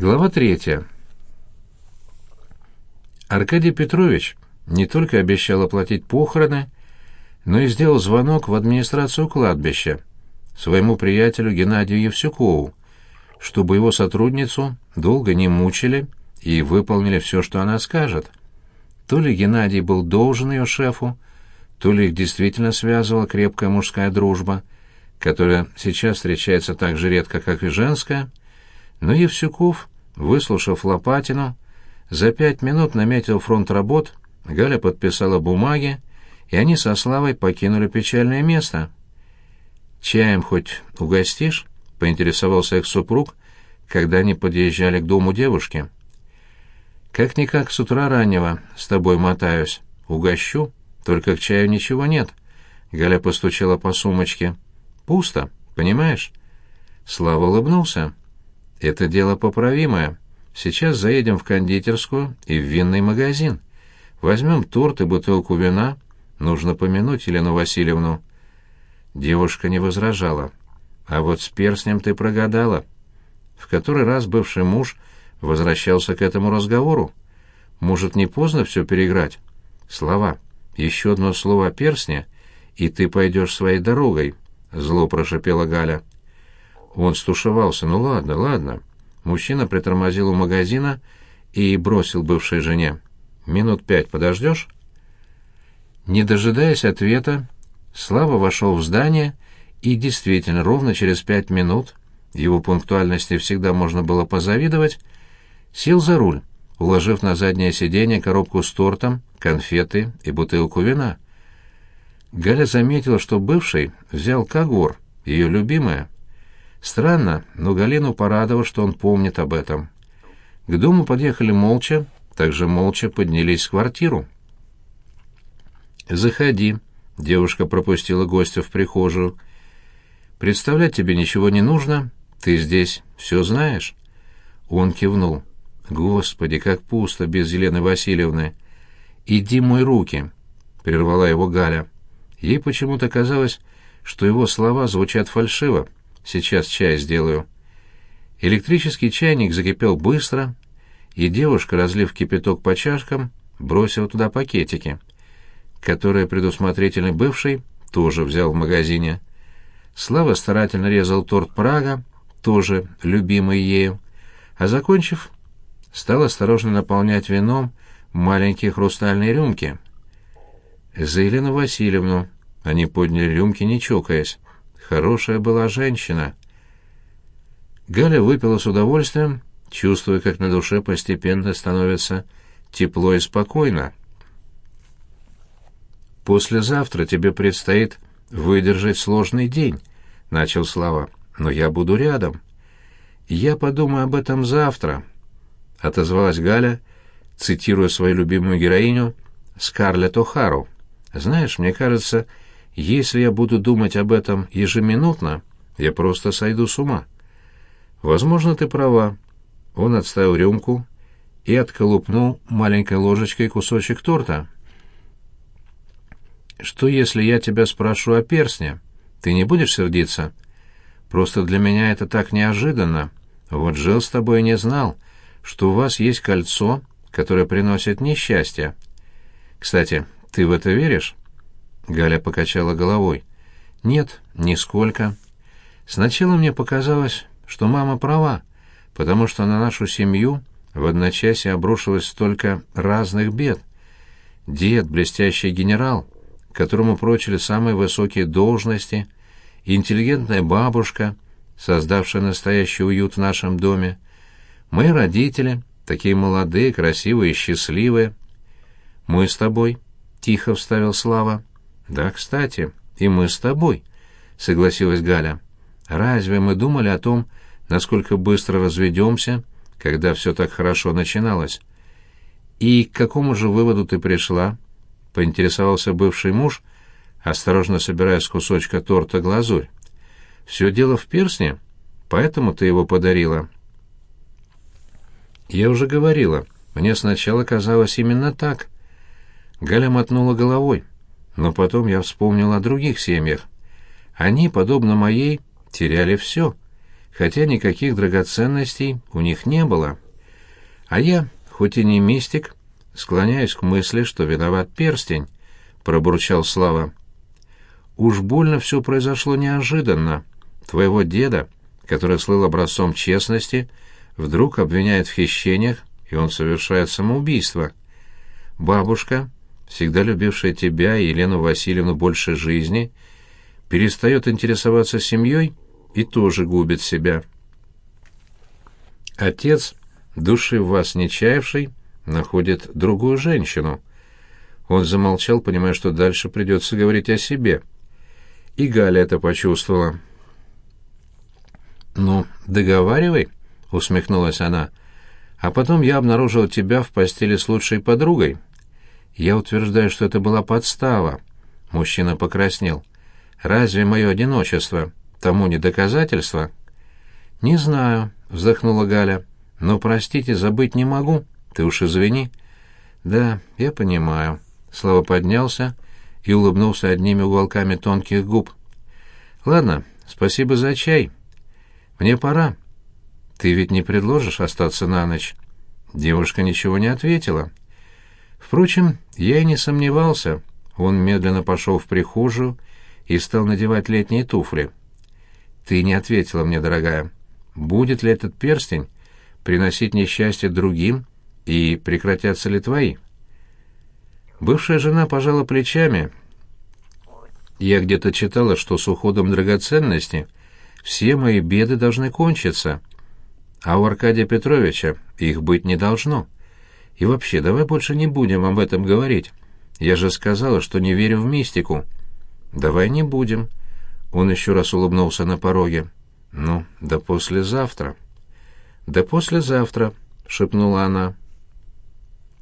Глава третья. Аркадий Петрович не только обещал оплатить похороны, но и сделал звонок в администрацию кладбища своему приятелю Геннадию Евсюкову, чтобы его сотрудницу долго не мучили и выполнили все, что она скажет. То ли Геннадий был должен ее шефу, то ли их действительно связывала крепкая мужская дружба, которая сейчас встречается так же редко, как и женская, но Евсюков Выслушав Лопатину, за пять минут наметил фронт работ, Галя подписала бумаги, и они со Славой покинули печальное место. «Чаем хоть угостишь?» — поинтересовался их супруг, когда они подъезжали к дому девушки. «Как-никак с утра раннего с тобой мотаюсь. Угощу, только к чаю ничего нет». Галя постучала по сумочке. «Пусто, понимаешь?» Слава улыбнулся. Это дело поправимое. Сейчас заедем в кондитерскую и в винный магазин. Возьмем торт и бутылку вина. Нужно помянуть Елену Васильевну. Девушка не возражала. А вот с перстнем ты прогадала. В который раз бывший муж возвращался к этому разговору. Может, не поздно все переиграть? Слова. Еще одно слово о перстне, и ты пойдешь своей дорогой, — зло прошипела Галя. Он стушевался. «Ну ладно, ладно». Мужчина притормозил у магазина и бросил бывшей жене. «Минут пять подождешь?» Не дожидаясь ответа, Слава вошел в здание, и действительно, ровно через пять минут, его пунктуальности всегда можно было позавидовать, сел за руль, уложив на заднее сиденье коробку с тортом, конфеты и бутылку вина. Галя заметила, что бывший взял Кагор, ее любимая. Странно, но Галину порадовало, что он помнит об этом. К дому подъехали молча, также молча поднялись в квартиру. «Заходи», — девушка пропустила гостя в прихожую. «Представлять тебе ничего не нужно, ты здесь все знаешь». Он кивнул. «Господи, как пусто без Елены Васильевны!» «Иди мой руки», — прервала его Галя. Ей почему-то казалось, что его слова звучат фальшиво. Сейчас чай сделаю». Электрический чайник закипел быстро, и девушка, разлив кипяток по чашкам, бросила туда пакетики, которые предусмотрительный бывший тоже взял в магазине. Слава старательно резал торт Прага, тоже любимый ею, а закончив, стал осторожно наполнять вином маленькие хрустальные рюмки. За Елену Васильевну они подняли рюмки, не чокаясь. Хорошая была женщина. Галя выпила с удовольствием, чувствуя, как на душе постепенно становится тепло и спокойно. «Послезавтра тебе предстоит выдержать сложный день», — начал Слава, — «но я буду рядом». «Я подумаю об этом завтра», — отозвалась Галя, цитируя свою любимую героиню Скарлетт О'Хару. «Знаешь, мне кажется, если я буду думать об этом ежеминутно, я просто сойду с ума. Возможно, ты права. Он отставил рюмку и отколупнул маленькой ложечкой кусочек торта. Что, если я тебя спрошу о перстне? Ты не будешь сердиться? Просто для меня это так неожиданно. Вот жил с тобой и не знал, что у вас есть кольцо, которое приносит несчастье. Кстати, ты в это веришь? Галя покачала головой. «Нет, нисколько. Сначала мне показалось, что мама права, потому что на нашу семью в одночасье обрушилось столько разных бед. Дед, блестящий генерал, которому прочили самые высокие должности, интеллигентная бабушка, создавшая настоящий уют в нашем доме, мои родители, такие молодые, красивые счастливые. Мы с тобой, — тихо вставил Слава, — «Да, кстати, и мы с тобой», — согласилась Галя. «Разве мы думали о том, насколько быстро разведемся, когда все так хорошо начиналось?» «И к какому же выводу ты пришла?» — поинтересовался бывший муж, осторожно собирая с кусочка торта глазурь. «Все дело в персне, поэтому ты его подарила». «Я уже говорила, мне сначала казалось именно так». Галя мотнула головой. Но потом я вспомнил о других семьях. Они, подобно моей, теряли все. хотя никаких драгоценностей у них не было. А я, хоть и не мистик, склоняюсь к мысли, что виноват перстень, пробурчал Слава. Уж больно все произошло неожиданно. Твоего деда, который слыл образцом честности, вдруг обвиняют в хищениях, и он совершает самоубийство. Бабушка, всегда любившая тебя и Елену Васильевну больше жизни, перестает интересоваться семьей и тоже губит себя. Отец, души в вас не чаявший, находит другую женщину. Он замолчал, понимая, что дальше придется говорить о себе. И Галя это почувствовала. «Ну, договаривай», — усмехнулась она. «А потом я обнаружил тебя в постели с лучшей подругой. Я утверждаю, что это была подстава». Мужчина покраснел. «Разве мое одиночество тому не доказательство?» «Не знаю», — вздохнула Галя. «Но, простите, забыть не могу. Ты уж извини». «Да, я понимаю». Слава поднялся и улыбнулся одними уголками тонких губ. «Ладно, спасибо за чай. Мне пора. Ты ведь не предложишь остаться на ночь?» Девушка ничего не ответила. Впрочем, я и не сомневался. Он медленно пошел в прихожую и стал надевать летние туфли. «Ты не ответила мне, дорогая. Будет ли этот перстень приносить несчастье другим и прекратятся ли твои?» Бывшая жена пожала плечами. «Я где-то читала, что с уходом драгоценности все мои беды должны кончиться, а у Аркадия Петровича их быть не должно. И вообще, давай больше не будем об этом говорить. Я же сказала, что не верю в мистику». «Давай не будем». Он еще раз улыбнулся на пороге. «Ну, до послезавтра». «До послезавтра», — шепнула она.